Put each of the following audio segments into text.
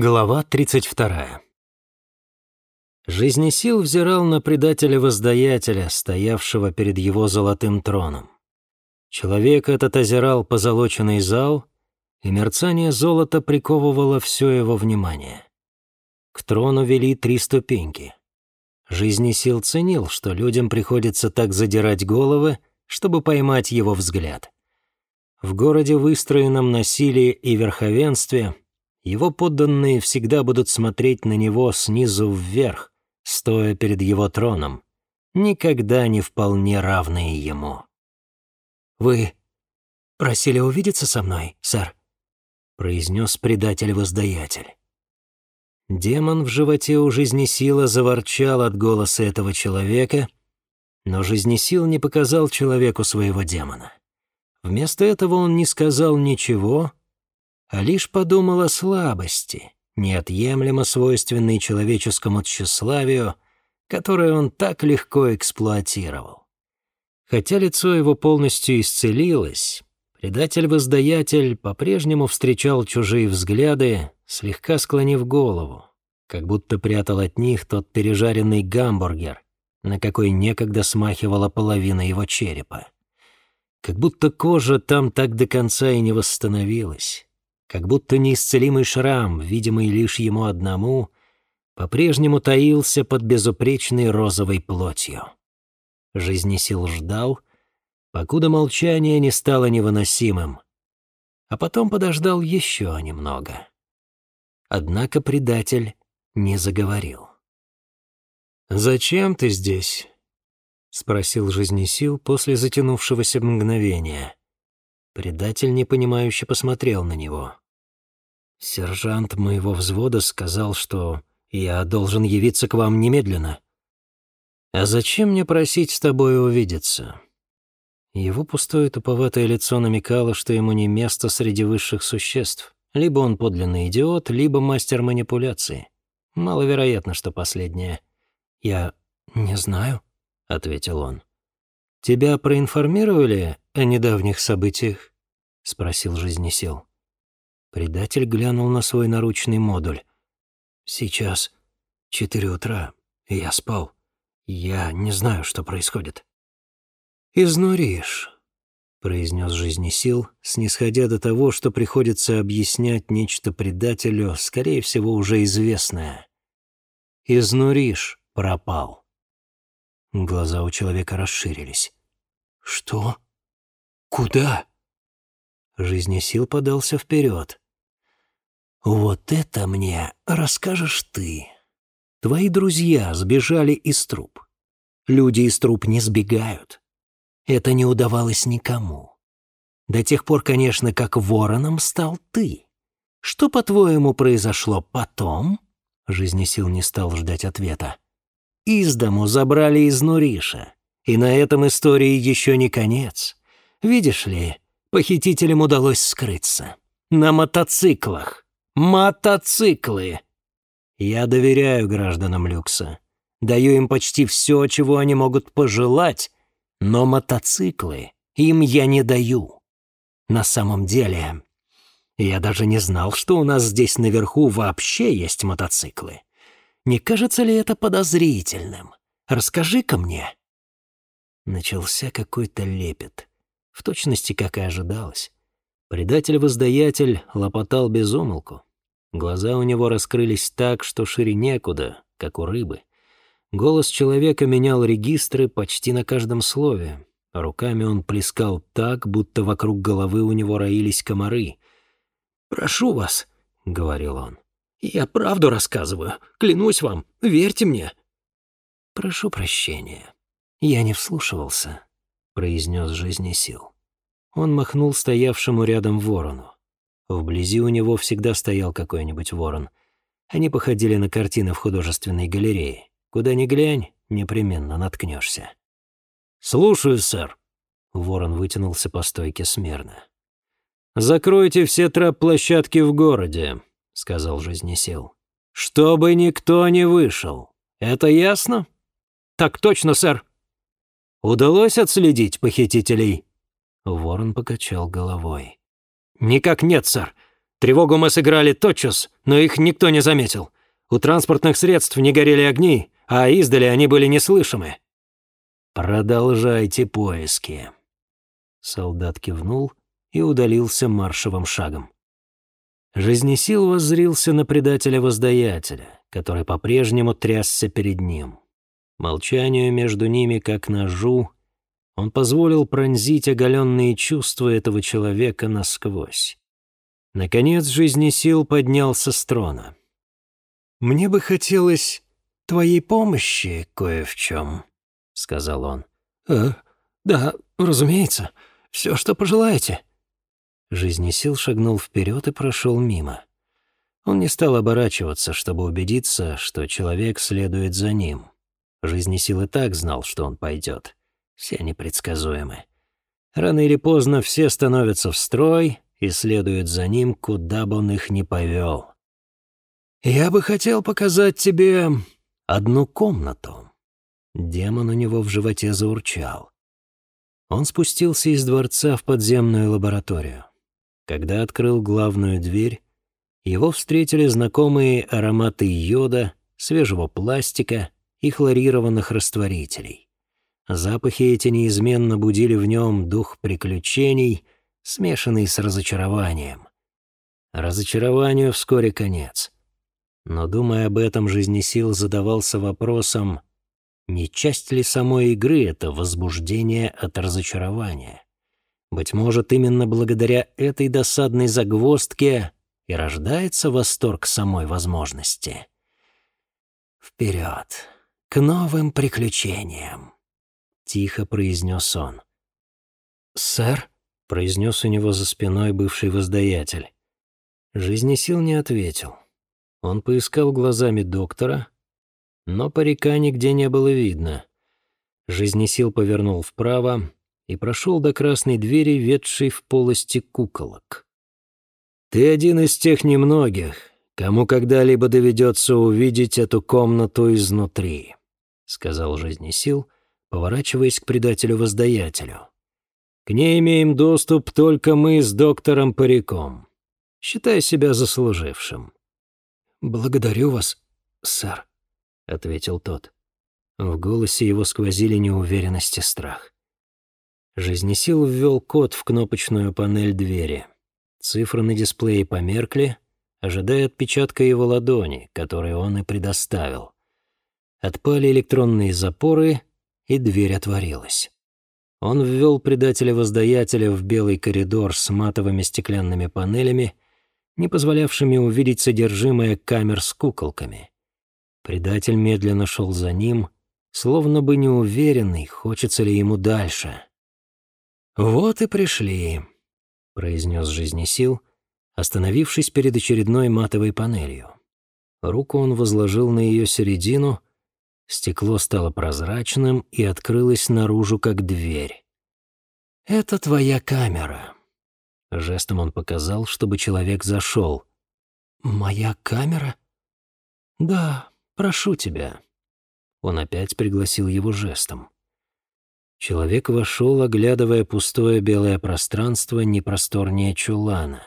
Глава 32. Жизнесил взирал на предателя-воздаятеля, стоявшего перед его золотым троном. Человек этот озирал позолоченный зал, и мерцание золота приковывало все его внимание. К трону вели три ступеньки. Жизнесил ценил, что людям приходится так задирать головы, чтобы поймать его взгляд. В городе, выстроенном на и верховенстве, его подданные всегда будут смотреть на него снизу вверх, стоя перед его троном, никогда не вполне равные ему. «Вы просили увидеться со мной, сэр?» — произнес предатель-воздаятель. Демон в животе у жизнесила заворчал от голоса этого человека, но жизнесил не показал человеку своего демона. Вместо этого он не сказал ничего, а лишь подумал о слабости, неотъемлемо свойственной человеческому тщеславию, которое он так легко эксплуатировал. Хотя лицо его полностью исцелилось, предатель-воздаятель по-прежнему встречал чужие взгляды, слегка склонив голову, как будто прятал от них тот пережаренный гамбургер, на какой некогда смахивала половина его черепа. Как будто кожа там так до конца и не восстановилась как будто неисцелимый шрам, видимый лишь ему одному, по-прежнему таился под безупречной розовой плотью. Жизнесил ждал, покуда молчание не стало невыносимым, а потом подождал еще немного. Однако предатель не заговорил. «Зачем ты здесь?» — спросил Жизнесил после затянувшегося мгновения. Предатель непонимающе посмотрел на него. «Сержант моего взвода сказал, что я должен явиться к вам немедленно. А зачем мне просить с тобой увидеться?» Его пустое туповатое лицо намекало, что ему не место среди высших существ. Либо он подлинный идиот, либо мастер манипуляции. Маловероятно, что последнее. «Я не знаю», — ответил он. «Тебя проинформировали о недавних событиях?» — спросил жизнесел. Предатель глянул на свой наручный модуль. «Сейчас четыре утра, и я спал. Я не знаю, что происходит». «Изнуришь», — произнес жизнесил, снисходя до того, что приходится объяснять нечто предателю, скорее всего, уже известное. «Изнуришь» пропал. Глаза у человека расширились. «Что? Куда?» Жизнесил подался вперед. «Вот это мне расскажешь ты. Твои друзья сбежали из труп. Люди из труп не сбегают. Это не удавалось никому. До тех пор, конечно, как вороном стал ты. Что, по-твоему, произошло потом?» Жизнесил не стал ждать ответа. Из дому забрали из Нуриша. И на этом истории еще не конец. Видишь ли, похитителям удалось скрыться. На мотоциклах. Мотоциклы! Я доверяю гражданам Люкса. Даю им почти все, чего они могут пожелать, но мотоциклы им я не даю. На самом деле, я даже не знал, что у нас здесь наверху вообще есть мотоциклы. Не кажется ли это подозрительным? Расскажи-ка мне». Начался какой-то лепет, в точности, как и ожидалось. Предатель-воздаятель лопотал без умолку. Глаза у него раскрылись так, что шире некуда, как у рыбы. Голос человека менял регистры почти на каждом слове. Руками он плескал так, будто вокруг головы у него роились комары. «Прошу вас», — говорил он, я правду рассказываю. Клянусь вам, верьте мне». «Прошу прощения. Я не вслушивался», — произнес жизнесил. Он махнул стоявшему рядом ворону. Вблизи у него всегда стоял какой-нибудь ворон. Они походили на картины в художественной галерее. Куда ни глянь, непременно наткнешься. «Слушаю, сэр». Ворон вытянулся по стойке смирно. «Закройте все трап-площадки в городе сказал жизнесел. «Чтобы никто не вышел. Это ясно?» «Так точно, сэр». «Удалось отследить похитителей?» Ворон покачал головой. «Никак нет, сэр. Тревогу мы сыграли тотчас, но их никто не заметил. У транспортных средств не горели огни, а издали они были неслышимы». «Продолжайте поиски». Солдат кивнул и удалился маршевым шагом. Жизнесил воззрился на предателя-воздаятеля, который по-прежнему трясся перед ним. Молчанию между ними, как ножу, он позволил пронзить оголенные чувства этого человека насквозь. Наконец, жизнесил поднялся с трона. «Мне бы хотелось твоей помощи кое в чем», — сказал он. «Э, да, разумеется, все, что пожелаете». Жизнесил шагнул вперед и прошел мимо. Он не стал оборачиваться, чтобы убедиться, что человек следует за ним. Жизнесил и так знал, что он пойдет. Все непредсказуемы. Рано или поздно все становятся в строй и следуют за ним, куда бы он их ни повел. «Я бы хотел показать тебе одну комнату». Демон у него в животе заурчал. Он спустился из дворца в подземную лабораторию. Когда открыл главную дверь, его встретили знакомые ароматы йода, свежего пластика и хлорированных растворителей. Запахи эти неизменно будили в нем дух приключений, смешанный с разочарованием. Разочарованию вскоре конец. Но, думая об этом, жизнесил задавался вопросом, не часть ли самой игры это возбуждение от разочарования? Быть может, именно благодаря этой досадной загвоздке и рождается восторг самой возможности. «Вперед, к новым приключениям!» — тихо произнес он. «Сэр?» — произнес у него за спиной бывший воздаятель. Жизнесил не ответил. Он поискал глазами доктора, но парика нигде не было видно. Жизнесил повернул вправо, и прошел до красной двери, ведшей в полости куколок. «Ты один из тех немногих, кому когда-либо доведется увидеть эту комнату изнутри», — сказал жизнесил, поворачиваясь к предателю-воздаятелю. «К ней имеем доступ только мы с доктором Париком. Считай себя заслужившим». «Благодарю вас, сэр», — ответил тот. В голосе его сквозили неуверенность и страх. Жизнесил ввел код в кнопочную панель двери. Цифры на дисплее померкли, ожидая отпечатка его ладони, который он и предоставил. Отпали электронные запоры, и дверь отворилась. Он ввел предателя-воздаятеля в белый коридор с матовыми стеклянными панелями, не позволявшими увидеть содержимое камер с куколками. Предатель медленно шел за ним, словно бы неуверенный, хочется ли ему дальше. «Вот и пришли», — произнес жизнесил, остановившись перед очередной матовой панелью. Руку он возложил на ее середину, стекло стало прозрачным и открылось наружу, как дверь. «Это твоя камера», — жестом он показал, чтобы человек зашел. «Моя камера?» «Да, прошу тебя». Он опять пригласил его жестом. Человек вошел, оглядывая пустое белое пространство непросторнее чулана.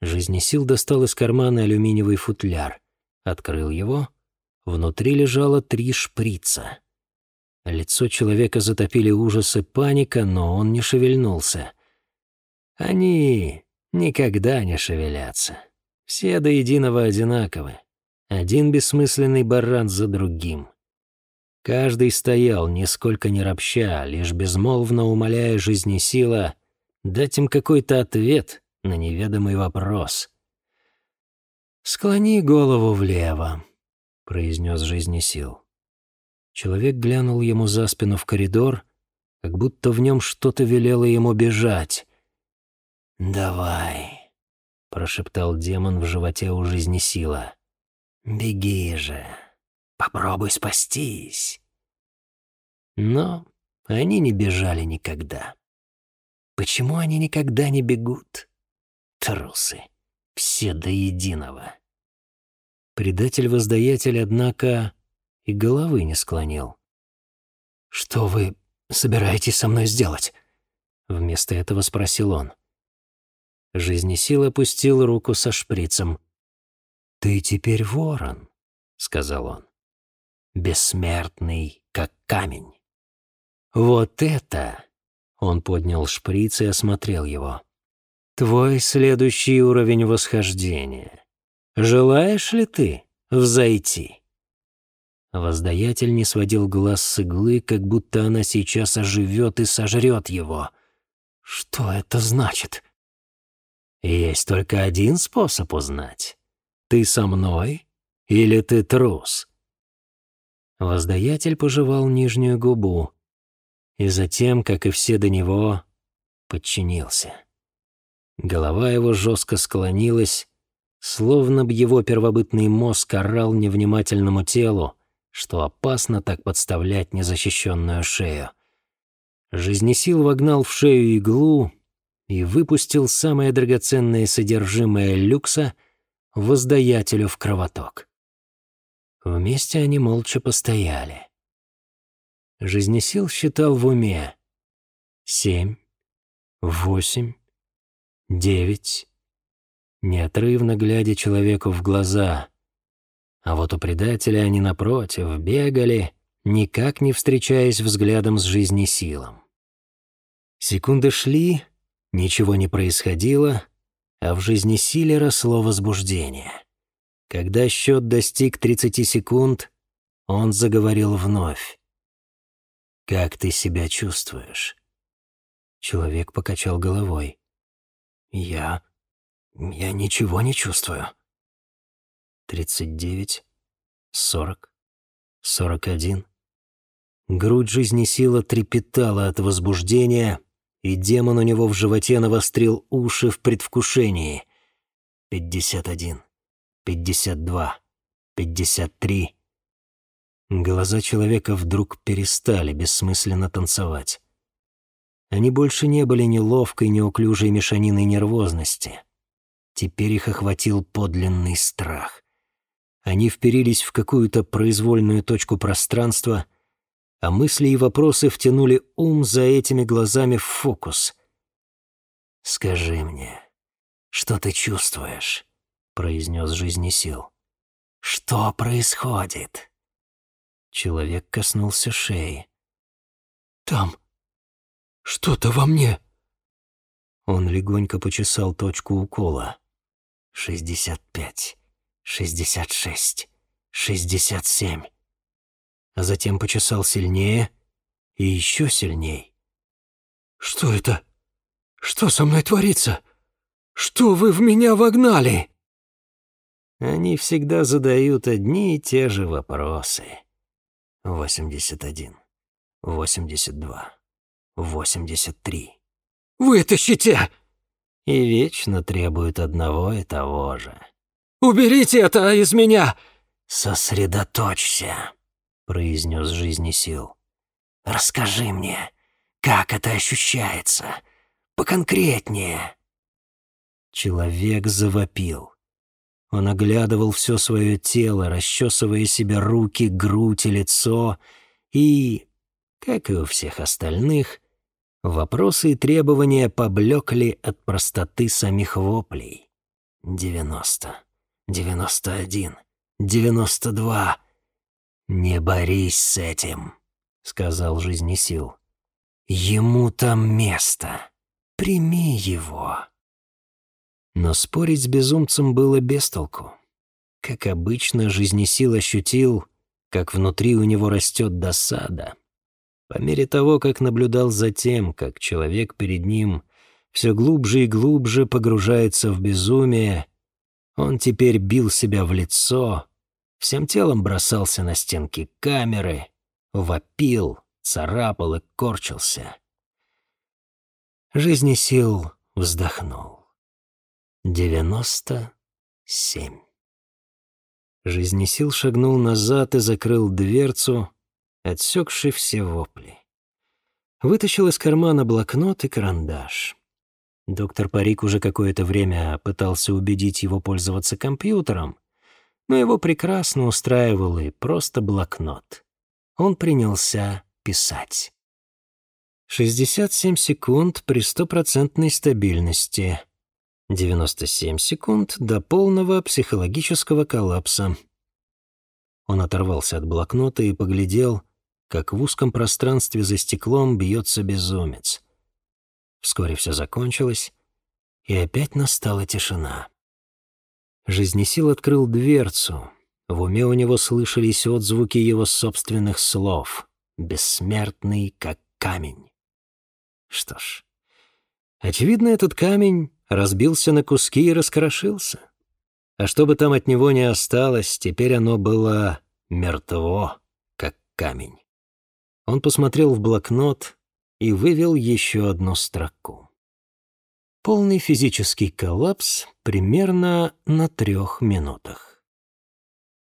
Жизнесил достал из кармана алюминиевый футляр, открыл его. Внутри лежало три шприца. Лицо человека затопили ужас и паника, но он не шевельнулся. Они никогда не шевелятся. Все до единого одинаковы. Один бессмысленный баран за другим. Каждый стоял, нисколько не ропща, лишь безмолвно умоляя жизни сила дать им какой-то ответ на неведомый вопрос. «Склони голову влево», — произнес жизнесил. Человек глянул ему за спину в коридор, как будто в нем что-то велело ему бежать. «Давай», — прошептал демон в животе у жизнесила. «Беги же». Попробуй спастись. Но они не бежали никогда. Почему они никогда не бегут? Трусы. Все до единого. Предатель-воздаятель, однако, и головы не склонил. «Что вы собираетесь со мной сделать?» Вместо этого спросил он. Жизнесил опустил руку со шприцем. «Ты теперь ворон», — сказал он. «Бессмертный, как камень». «Вот это!» — он поднял шприц и осмотрел его. «Твой следующий уровень восхождения. Желаешь ли ты взойти?» Воздаятель не сводил глаз с иглы, как будто она сейчас оживет и сожрет его. «Что это значит?» «Есть только один способ узнать. Ты со мной или ты трус?» Воздаятель пожевал нижнюю губу и затем, как и все до него, подчинился. Голова его жестко склонилась, словно б его первобытный мозг орал невнимательному телу, что опасно так подставлять незащищенную шею. Жизнесил вогнал в шею иглу и выпустил самое драгоценное содержимое люкса воздаятелю в кровоток. Вместе они молча постояли. Жизнесил считал в уме. Семь, восемь, девять. Неотрывно глядя человеку в глаза. А вот у предателя они, напротив, бегали, никак не встречаясь взглядом с жизнесилом. Секунды шли, ничего не происходило, а в жизнесиле росло возбуждение. Когда счет достиг 30 секунд, он заговорил вновь. «Как ты себя чувствуешь?» Человек покачал головой. «Я... я ничего не чувствую». «Тридцать девять, сорок, сорок один». Грудь жизни сила трепетала от возбуждения, и демон у него в животе навострил уши в предвкушении. «Пятьдесят один, пятьдесят два, пятьдесят три». Глаза человека вдруг перестали бессмысленно танцевать. Они больше не были неловкой, неуклюжей мешаниной нервозности. Теперь их охватил подлинный страх. Они вперились в какую-то произвольную точку пространства, а мысли и вопросы втянули ум за этими глазами в фокус. «Скажи мне, что ты чувствуешь?» — произнес жизнесил. «Что происходит?» Человек коснулся шеи. «Там что-то во мне!» Он легонько почесал точку укола. «Шестьдесят пять, шестьдесят шесть, шестьдесят семь». А затем почесал сильнее и еще сильней. «Что это? Что со мной творится? Что вы в меня вогнали?» Они всегда задают одни и те же вопросы. 81, 82, 83. «Вытащите!» И вечно требуют одного и того же. «Уберите это из меня!» «Сосредоточься», — произнес жизни сил. «Расскажи мне, как это ощущается? Поконкретнее». Человек завопил. Он оглядывал все свое тело, расчесывая себе руки, грудь и лицо, и, как и у всех остальных, вопросы и требования поблекли от простоты самих воплей. «Девяносто, девяносто один, девяносто два...» «Не борись с этим», — сказал жизнесил. «Ему там место. Прими его». Но спорить с безумцем было без толку. Как обычно, жизнесил ощутил, как внутри у него растет досада. По мере того, как наблюдал за тем, как человек перед ним все глубже и глубже погружается в безумие, он теперь бил себя в лицо, всем телом бросался на стенки камеры, вопил, царапал и корчился. Жизнесил вздохнул. Девяносто семь. Жизнесил шагнул назад и закрыл дверцу, отсекший все вопли. Вытащил из кармана блокнот и карандаш. Доктор Парик уже какое-то время пытался убедить его пользоваться компьютером, но его прекрасно устраивал и просто блокнот. Он принялся писать. 67 секунд при стопроцентной стабильности. 97 секунд до полного психологического коллапса. Он оторвался от блокнота и поглядел, как в узком пространстве за стеклом бьется безумец. Вскоре все закончилось, и опять настала тишина. Жизнесил открыл дверцу. В уме у него слышались отзвуки его собственных слов. «Бессмертный, как камень». Что ж, очевидно, этот камень разбился на куски и раскрошился. А что бы там от него не осталось, теперь оно было мертво, как камень. Он посмотрел в блокнот и вывел еще одну строку. Полный физический коллапс примерно на трех минутах.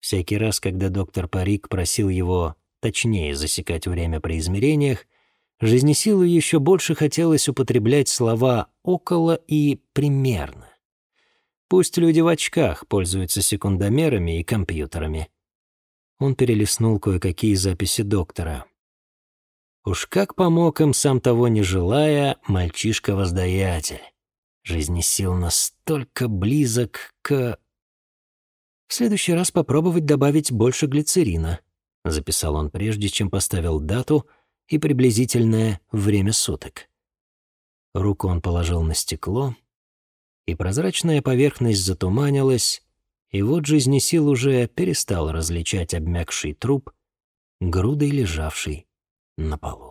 Всякий раз, когда доктор Парик просил его точнее засекать время при измерениях, жизнесилу еще больше хотелось употреблять слова «около» и «примерно». Пусть люди в очках пользуются секундомерами и компьютерами. Он перелистнул кое-какие записи доктора. Уж как помог им, сам того не желая, мальчишка-воздаятель. Жизнесил настолько близок к... В следующий раз попробовать добавить больше глицерина, записал он прежде, чем поставил дату и приблизительное время суток. Руку он положил на стекло, и прозрачная поверхность затуманилась, и вот жизнесил уже перестал различать обмякший труп, грудой лежавший на полу.